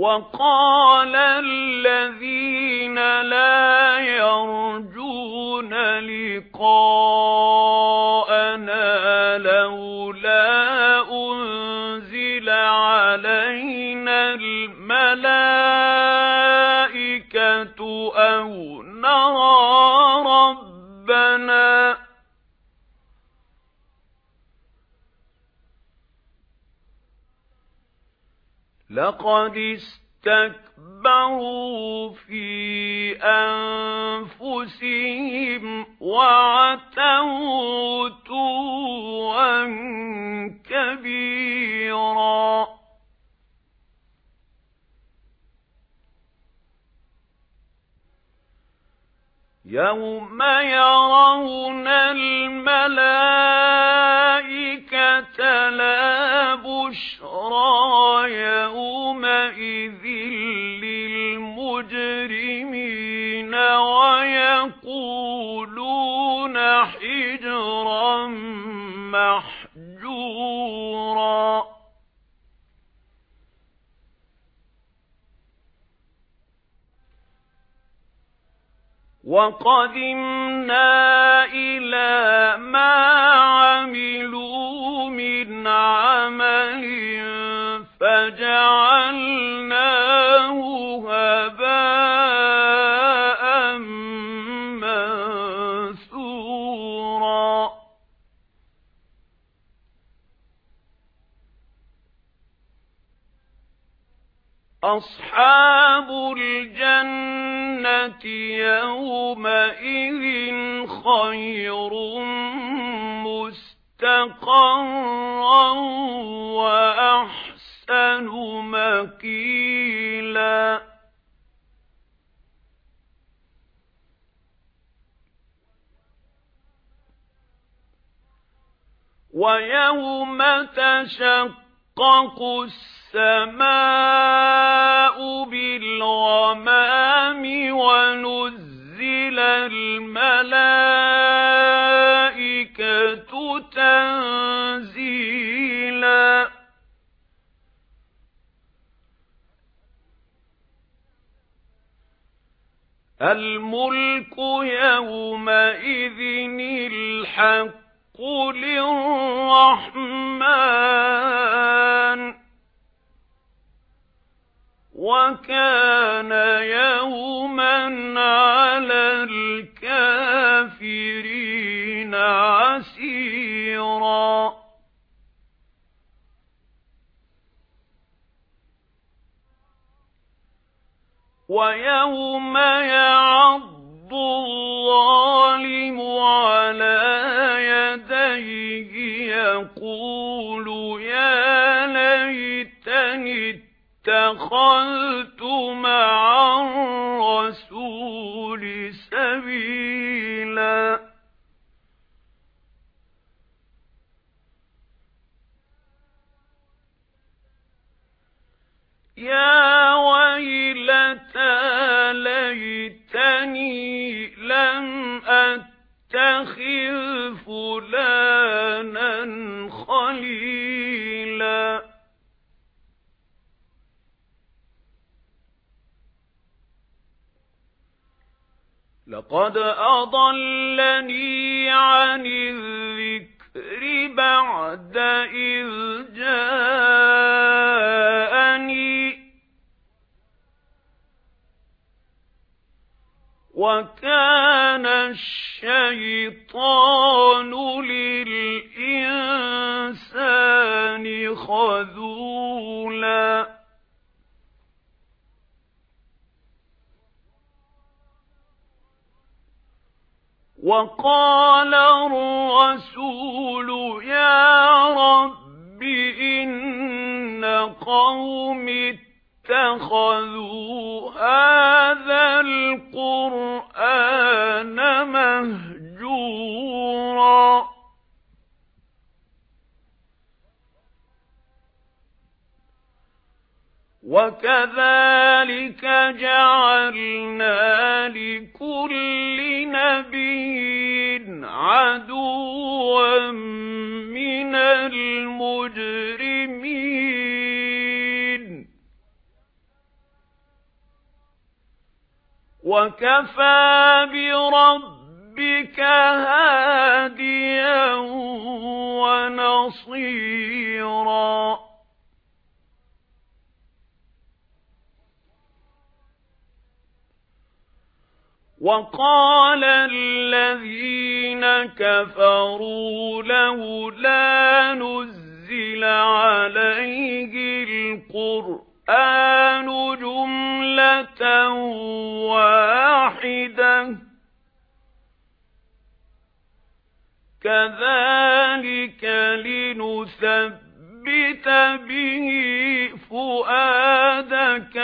وَقَالَ الَّذِينَ لَا يَرْجُونَ لِقَاءَنَا لَوْلَا أُنْزِلَ عَلَيْنَا الْمَلَائِكَةُ أَوْ نَرَى رَبَّنَا لَقَدِ اسْتَكْبَرُوا فِي أَنفُسِهِمْ وَعَتَوْا عُتُوًّا كَبِيرًا. يَوْمَ يَرَوْنَ وَيَقُولُونَ حِجْرًا مَحْجُورًا وَقَدِمْنَا إِلَى مَا عَمِلُوا مِنْ عَمَلٍ أَصْحَابُ الْجَنَّةِ يَوْمَئِذٍ خَيْرٌ مُسْتَقَرًّا وَأَحْسَنُ مَقِيلًا وَيَوْمَ تَشَقَّقُ السَّمَاءُ بِالْغَمَامِ وَنُزِّلَ الْمَلَائِكَةُ تَنزِيلًا. الْمُلْكُ يَوْمَئِذٍ الْحَقُّ لِلرَّحْمَنِ وَكَانَ يَوْمًا عَلَى الْكَافِرِينَ عَسِيرًا وَيَوْمَ يَعَضُّ الظَّالِمُ يَدَيْهِ يَقُولُ يَا لَيْتَنِي اتَّخَذْتُ مَعَ الرَّسُولِ سَبِيلًا. يَا فُلَانًا خَلِيلًا. لَقَدْ أَضَلَّنِي عَنِ الذِّكْرِ بَعْدَ إِذْ جَاءَنِي. وَكَانَ الشَّيْطَانُ لِلْإِنسَانِ خَذُولًا. وَقَالَ الرَّسُولُ يَا رَبِّ إِنَّ قَوْمِي اتَّخَذُوا هَذَا الْقُرْآنَ مَهْجُورًا. وَكَذَلِكَ جَعَلْنَا لِكُلِّ نَبِيٍّ عَدُوًّا مِنَ الْمُجْرِمِينَ. وَكَفَى بِرَبِّكَ هَادِيًا وَنَصِيرًا. وَقَالَ الَّذِينَ كَفَرُوا لَوْلَا نُزِّلَ عَلَيْهِ الْقُرْآنُ جُمْلَةً وَاحِدَةً. كَذَلِكَ لِنُثَبِّتَ بِهِ فُؤَادَكَ